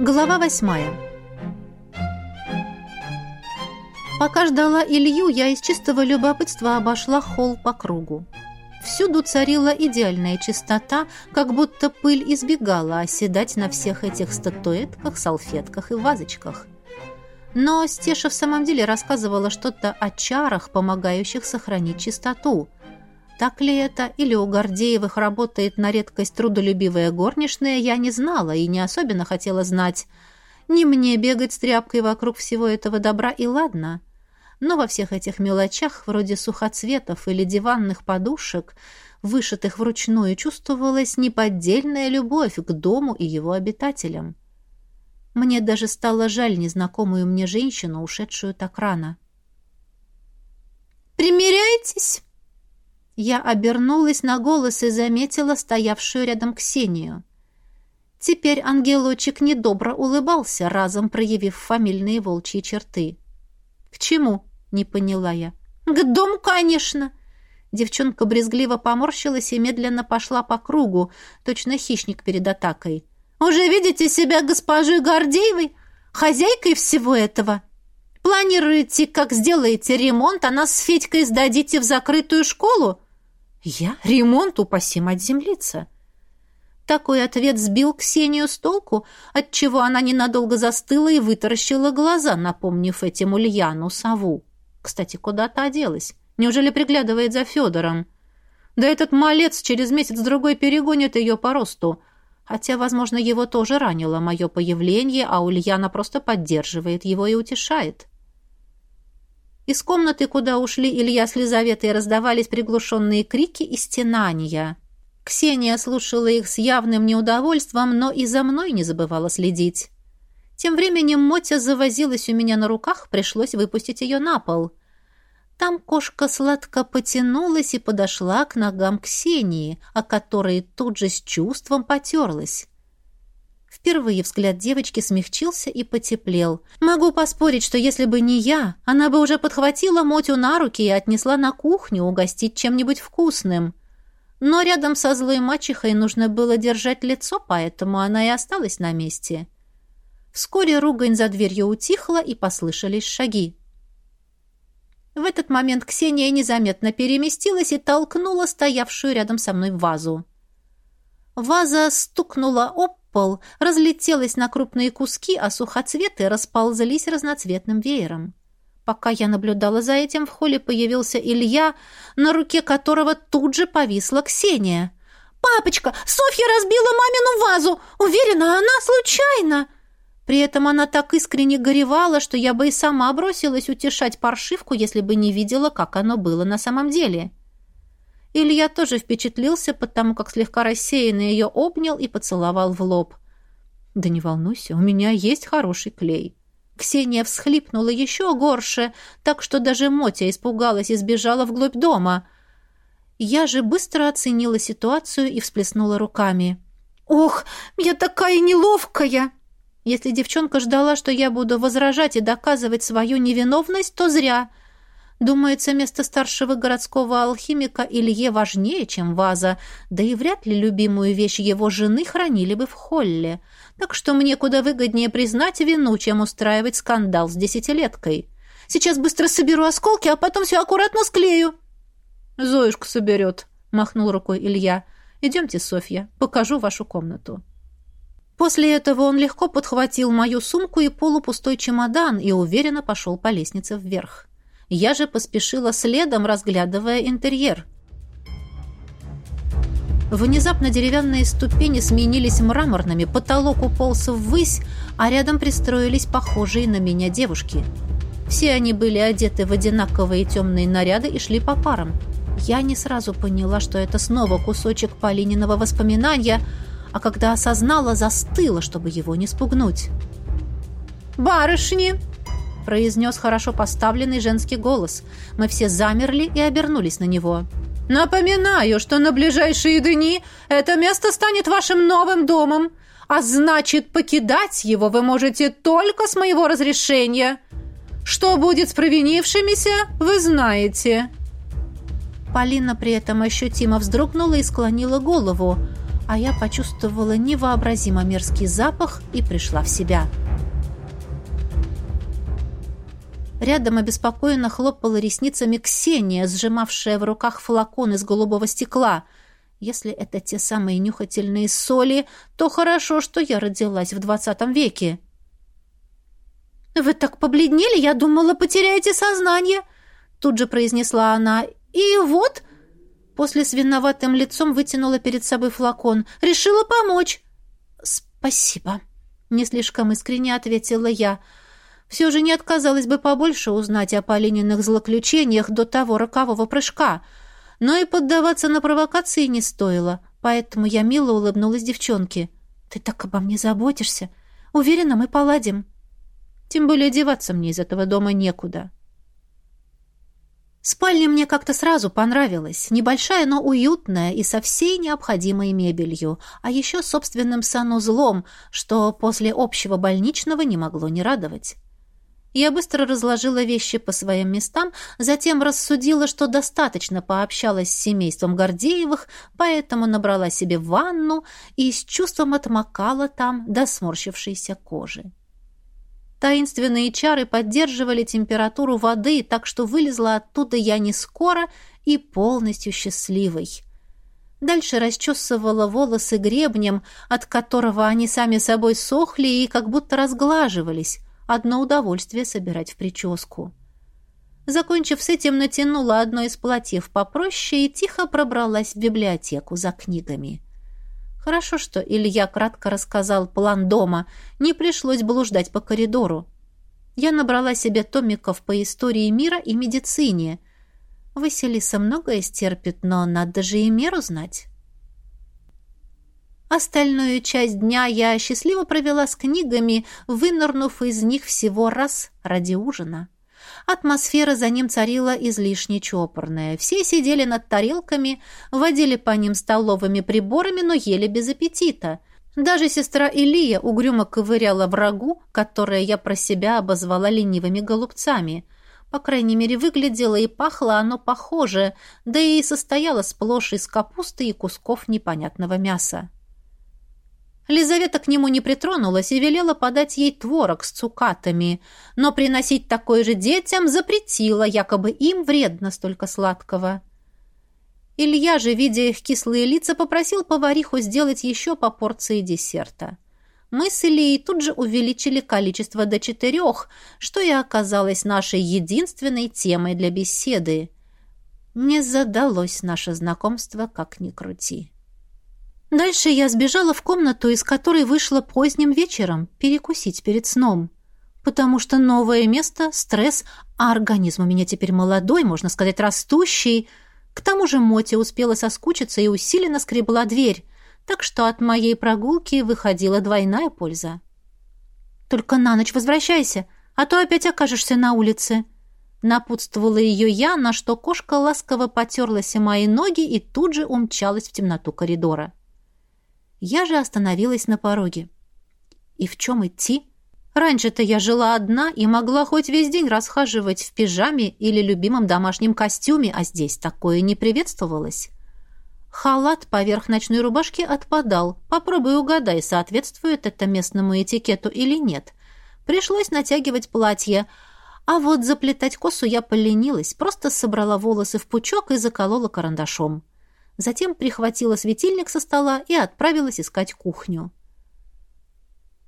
Глава восьмая. Пока ждала Илью, я из чистого любопытства обошла холл по кругу. Всюду царила идеальная чистота, как будто пыль избегала оседать на всех этих статуэтках, салфетках и вазочках. Но Стеша в самом деле рассказывала что-то о чарах, помогающих сохранить чистоту – так ли это, или у Гордеевых работает на редкость трудолюбивая горничная, я не знала и не особенно хотела знать. Не мне бегать с тряпкой вокруг всего этого добра и ладно. Но во всех этих мелочах, вроде сухоцветов или диванных подушек, вышитых вручную, чувствовалась неподдельная любовь к дому и его обитателям. Мне даже стало жаль незнакомую мне женщину, ушедшую так рано. «Примеряйтесь!» Я обернулась на голос и заметила стоявшую рядом Ксению. Теперь ангелочек недобро улыбался, разом проявив фамильные волчьи черты. «К чему?» — не поняла я. «К дому, конечно!» Девчонка брезгливо поморщилась и медленно пошла по кругу, точно хищник перед атакой. «Уже видите себя госпожой Гордеевой, хозяйкой всего этого? Планируете, как сделаете ремонт, а нас с Федькой сдадите в закрытую школу? Я? Ремонт, упаси мать землица. Такой ответ сбил Ксению с толку, отчего она ненадолго застыла и вытаращила глаза, напомнив этим Ульяну сову. Кстати, куда то оделась? Неужели приглядывает за Федором? Да этот малец через месяц-другой перегонит ее по росту. Хотя, возможно, его тоже ранило мое появление, а Ульяна просто поддерживает его и утешает. Из комнаты, куда ушли Илья с Лизаветой, раздавались приглушенные крики и стенания. Ксения слушала их с явным неудовольствием, но и за мной не забывала следить. Тем временем Мотя завозилась у меня на руках, пришлось выпустить ее на пол. Там кошка сладко потянулась и подошла к ногам Ксении, о которой тут же с чувством потерлась. Впервые взгляд девочки смягчился и потеплел. Могу поспорить, что если бы не я, она бы уже подхватила Мотю на руки и отнесла на кухню угостить чем-нибудь вкусным. Но рядом со злой мачехой нужно было держать лицо, поэтому она и осталась на месте. Вскоре ругань за дверью утихла, и послышались шаги. В этот момент Ксения незаметно переместилась и толкнула стоявшую рядом со мной вазу. Ваза стукнула об пол, разлетелась на крупные куски, а сухоцветы расползались разноцветным веером. Пока я наблюдала за этим, в холле появился Илья, на руке которого тут же повисла Ксения. «Папочка, Софья разбила мамину вазу! Уверена, она случайно!» При этом она так искренне горевала, что я бы и сама бросилась утешать паршивку, если бы не видела, как оно было на самом деле. Илья тоже впечатлился, потому как слегка рассеянно ее обнял и поцеловал в лоб. «Да не волнуйся, у меня есть хороший клей». Ксения всхлипнула еще горше, так что даже Мотя испугалась и сбежала вглубь дома. Я же быстро оценила ситуацию и всплеснула руками. «Ох, я такая неловкая!» Если девчонка ждала, что я буду возражать и доказывать свою невиновность, то зря. Думается, место старшего городского алхимика Илье важнее, чем ваза, да и вряд ли любимую вещь его жены хранили бы в холле. Так что мне куда выгоднее признать вину, чем устраивать скандал с десятилеткой. Сейчас быстро соберу осколки, а потом все аккуратно склею. «Зоюшка соберет», — махнул рукой Илья. «Идемте, Софья, покажу вашу комнату». После этого он легко подхватил мою сумку и полупустой чемодан и уверенно пошел по лестнице вверх. Я же поспешила следом, разглядывая интерьер. Внезапно деревянные ступени сменились мраморными, потолок уполз ввысь, а рядом пристроились похожие на меня девушки. Все они были одеты в одинаковые темные наряды и шли по парам. Я не сразу поняла, что это снова кусочек Полининого воспоминания, а когда осознала, застыла, чтобы его не спугнуть. «Барышни!» Произнес хорошо поставленный женский голос. Мы все замерли и обернулись на него. «Напоминаю, что на ближайшие дни это место станет вашим новым домом, а значит, покидать его вы можете только с моего разрешения. Что будет с провинившимися, вы знаете». Полина при этом ощутимо вздрогнула и склонила голову, а я почувствовала невообразимо мерзкий запах и пришла в себя. Рядом обеспокоенно хлопала ресницами Ксения, сжимавшая в руках флакон из голубого стекла. Если это те самые нюхательные соли, то хорошо, что я родилась в двадцатом веке. «Вы так побледнели, я думала, потеряете сознание», — тут же произнесла она. «И вот...» После с виноватым лицом вытянула перед собой флакон. «Решила помочь». «Спасибо», — не слишком искренне ответила я. «Все же не отказалась бы побольше узнать о Полининых злоключениях до того рокового прыжка. Но и поддаваться на провокации не стоило, поэтому я мило улыбнулась девчонке. «Ты так обо мне заботишься. Уверена, мы поладим». Тем более деваться мне из этого дома некуда. Спальня мне как-то сразу понравилась. Небольшая, но уютная и со всей необходимой мебелью. А еще собственным санузлом, что после общего больничного не могло не радовать. Я быстро разложила вещи по своим местам, затем рассудила, что достаточно пообщалась с семейством Гордеевых, поэтому набрала себе ванну и с чувством отмокала там до сморщившейся кожи. Таинственные чары поддерживали температуру воды, так что вылезла оттуда я не скоро и полностью счастливой. Дальше расчесывала волосы гребнем, от которого они сами собой сохли и как будто разглаживались. Одно удовольствие собирать в прическу. Закончив с этим, натянула одно из платьев попроще и тихо пробралась в библиотеку за книгами. Хорошо, что Илья кратко рассказал план дома. Не пришлось блуждать по коридору. Я набрала себе томиков по истории мира и медицине. Василиса многое стерпит, но надо же и меру знать. Остальную часть дня я счастливо провела с книгами, вынырнув из них всего раз ради ужина. Атмосфера за ним царила излишне чопорная. Все сидели над тарелками, водили по ним столовыми приборами, но ели без аппетита. Даже сестра Илия угрюмо ковыряла врагу, которое я про себя обозвала ленивыми голубцами. По крайней мере, выглядело и пахло оно похоже, да и состояло сплошь из капусты и кусков непонятного мяса. Лизавета к нему не притронулась и велела подать ей творог с цукатами, но приносить такой же детям запретила, якобы им вредно столько сладкого. Илья же, видя их кислые лица, попросил повариху сделать еще по порции десерта. Мы с Ильей тут же увеличили количество до четырех, что и оказалось нашей единственной темой для беседы. Не задалось наше знакомство, как ни крути. Дальше я сбежала в комнату, из которой вышла поздним вечером, перекусить перед сном. Потому что новое место, стресс, а организм у меня теперь молодой, можно сказать, растущий. К тому же Моти успела соскучиться и усиленно скребла дверь, так что от моей прогулки выходила двойная польза. «Только на ночь возвращайся, а то опять окажешься на улице», Напутствовала ее я, на что кошка ласково потерлась о мои ноги и тут же умчалась в темноту коридора. Я же остановилась на пороге. И в чем идти? Раньше-то я жила одна и могла хоть весь день расхаживать в пижаме или любимом домашнем костюме, а здесь такое не приветствовалось. Халат поверх ночной рубашки отпадал. Попробуй угадай, соответствует это местному этикету или нет. Пришлось натягивать платье, а вот заплетать косу я поленилась, просто собрала волосы в пучок и заколола карандашом. Затем прихватила светильник со стола и отправилась искать кухню.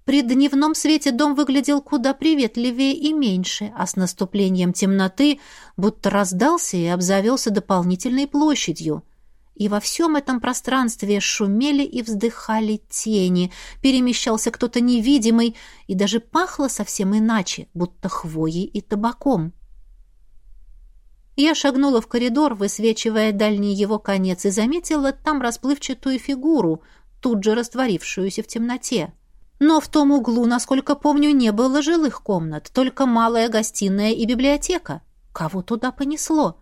При дневном свете дом выглядел куда приветливее и меньше, а с наступлением темноты будто раздался и обзавелся дополнительной площадью. И во всем этом пространстве шумели и вздыхали тени, перемещался кто-то невидимый, и даже пахло совсем иначе, будто хвоей и табаком. Я шагнула в коридор, высвечивая дальний его конец, и заметила там расплывчатую фигуру, тут же растворившуюся в темноте. Но в том углу, насколько помню, не было жилых комнат, только малая гостиная и библиотека. Кого туда понесло?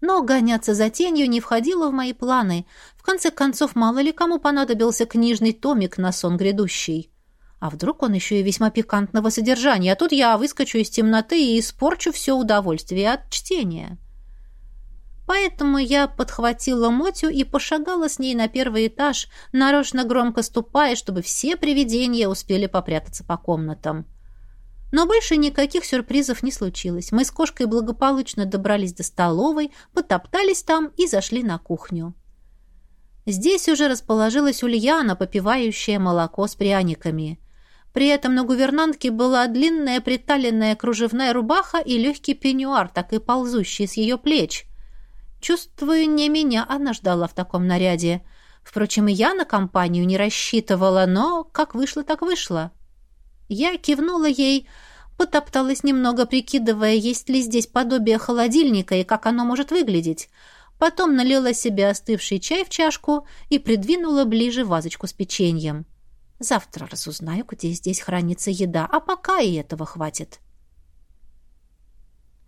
Но гоняться за тенью не входило в мои планы. В конце концов, мало ли кому понадобился книжный томик на сон грядущий. А вдруг он еще и весьма пикантного содержания, а тут я выскочу из темноты и испорчу все удовольствие от чтения. Поэтому я подхватила Мотю и пошагала с ней на первый этаж, нарочно громко ступая, чтобы все привидения успели попрятаться по комнатам. Но больше никаких сюрпризов не случилось. Мы с кошкой благополучно добрались до столовой, потоптались там и зашли на кухню. Здесь уже расположилась Ульяна, попивающая молоко с пряниками. При этом на гувернантке была длинная приталенная кружевная рубаха и легкий пеньюар, так и ползущий с ее плеч. Чувствую, не меня она ждала в таком наряде. Впрочем, и я на компанию не рассчитывала, но как вышло, так вышло. Я кивнула ей, потопталась немного, прикидывая, есть ли здесь подобие холодильника и как оно может выглядеть — Потом налила себе остывший чай в чашку и придвинула ближе вазочку с печеньем. Завтра разузнаю, где здесь хранится еда, а пока и этого хватит.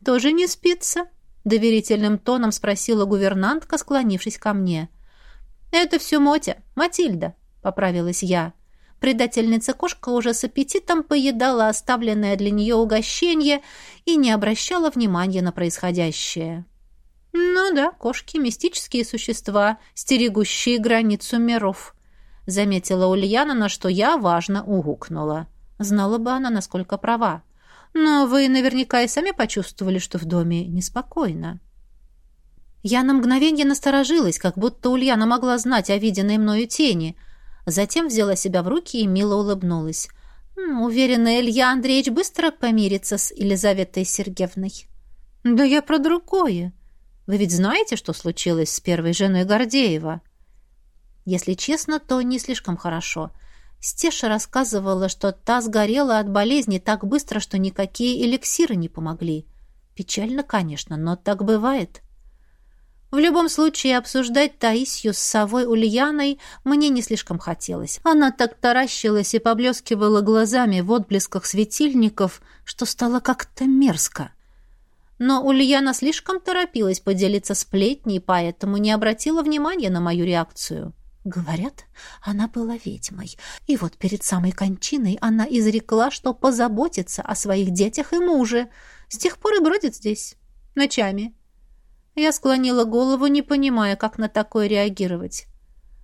«Тоже не спится?» — доверительным тоном спросила гувернантка, склонившись ко мне. «Это все Мотя, Матильда», — поправилась я. Предательница-кошка уже с аппетитом поедала оставленное для нее угощение и не обращала внимания на происходящее. «Ну да, кошки — мистические существа, стерегущие границу миров», — заметила Ульяна, на что я важно угукнула. Знала бы она, насколько права. «Но вы наверняка и сами почувствовали, что в доме неспокойно». Я на мгновение насторожилась, как будто Ульяна могла знать о виденной мною тени. Затем взяла себя в руки и мило улыбнулась. Уверена, Илья Андреевич быстро помирится с Елизаветой Сергеевной. «Да я про другое», вы ведь знаете, что случилось с первой женой Гордеева? Если честно, то не слишком хорошо. Стеша рассказывала, что та сгорела от болезни так быстро, что никакие эликсиры не помогли. Печально, конечно, но так бывает. В любом случае, обсуждать Таисью с совой Ульяной мне не слишком хотелось. Она так таращилась и поблескивала глазами в отблесках светильников, что стало как-то мерзко. Но Ульяна слишком торопилась поделиться сплетней, поэтому не обратила внимания на мою реакцию. Говорят, она была ведьмой. И вот перед самой кончиной она изрекла, что позаботится о своих детях и муже. С тех пор и бродит здесь. Ночами. Я склонила голову, не понимая, как на такое реагировать.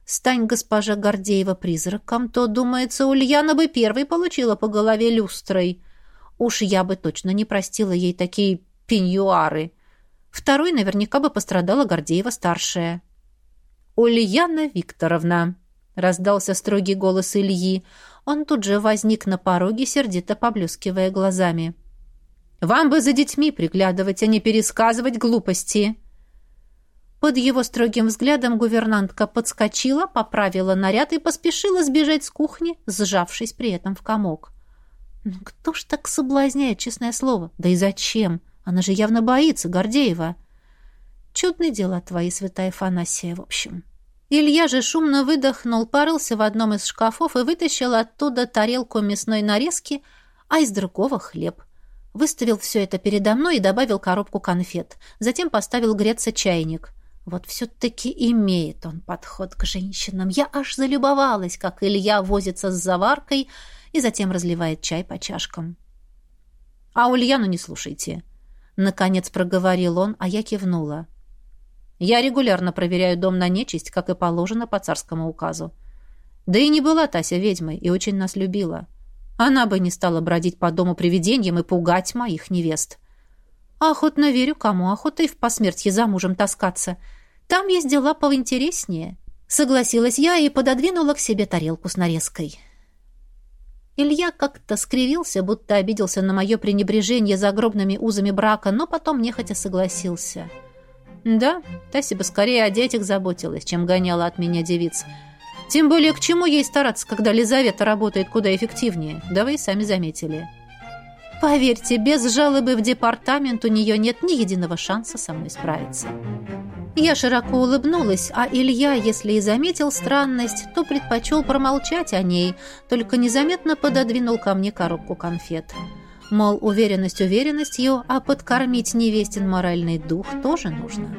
Стань госпожа Гордеева призраком, то, думается, Ульяна бы первой получила по голове люстрой. Уж я бы точно не простила ей такие пеньюары. Второй наверняка бы пострадала Гордеева-старшая. «Ульяна Викторовна», — раздался строгий голос Ильи. Он тут же возник на пороге, сердито поблескивая глазами. «Вам бы за детьми приглядывать, а не пересказывать глупости». Под его строгим взглядом гувернантка подскочила, поправила наряд и поспешила сбежать с кухни, сжавшись при этом в комок. «Ну, кто ж так соблазняет, честное слово? Да и зачем?» Она же явно боится Гордеева. Чудные дела твои, святая Фанасия, в общем. Илья же шумно выдохнул, порылся в одном из шкафов и вытащил оттуда тарелку мясной нарезки, а из другого хлеб. Выставил все это передо мной и добавил коробку конфет. Затем поставил греться чайник. Вот все-таки имеет он подход к женщинам. Я аж залюбовалась, как Илья возится с заваркой и затем разливает чай по чашкам. «А Ульяну не слушайте», Наконец проговорил он, а я кивнула. Я регулярно проверяю дом на нечисть, как и положено по царскому указу. Да и не была Тася ведьмой и очень нас любила. Она бы не стала бродить по дому привидением и пугать моих невест. Охотно верю, кому охота и в посмертье за мужем таскаться. Там есть дела поинтереснее. Согласилась я и пододвинула к себе тарелку с нарезкой. Илья как-то скривился, будто обиделся на мое пренебрежение загробными узами брака, но потом нехотя согласился. Да, Тася бы скорее о детях заботилась, чем гоняла от меня девиц. Тем более, к чему ей стараться, когда Лизавета работает куда эффективнее? Да вы и сами заметили. Поверьте, без жалобы в департамент у нее нет ни единого шанса со мной справиться. Я широко улыбнулась, а Илья, если и заметил странность, то предпочел промолчать о ней, только незаметно пододвинул ко мне коробку конфет. Мол, уверенность уверенностью, а подкормить невестин моральный дух тоже нужно.